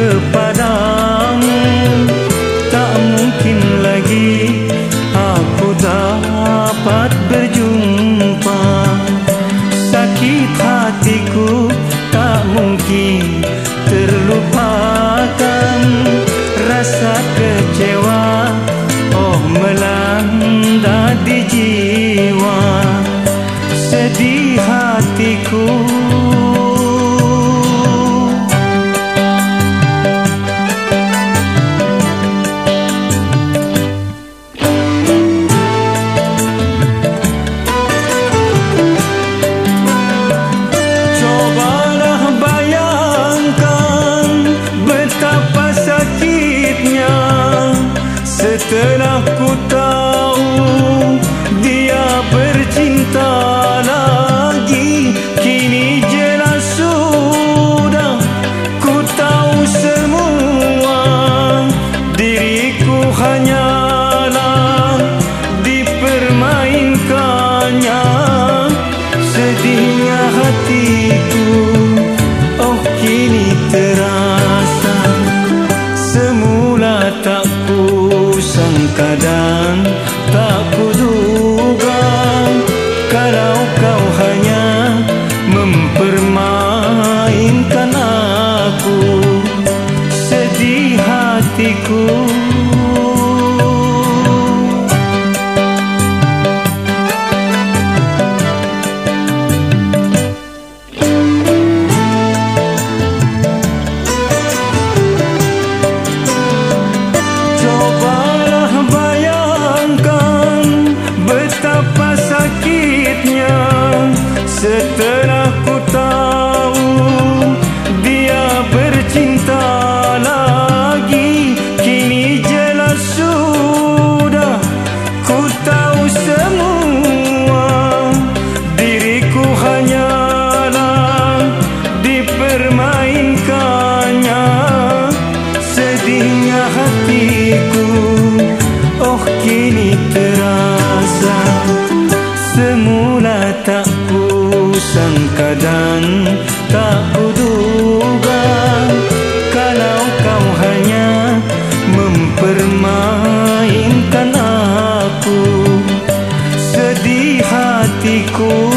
kepadamu. Tak mungkin lagi aku dapat berjumpa. Sakit hatiku tak mungkin terlupakan. Rasa kecewa oh melanda di jiwa. Sedih hatiku Setelah ku dan tak kuduga dan tak kuduga Kalau kau hanya mempermainkan aku. Sedih hatiku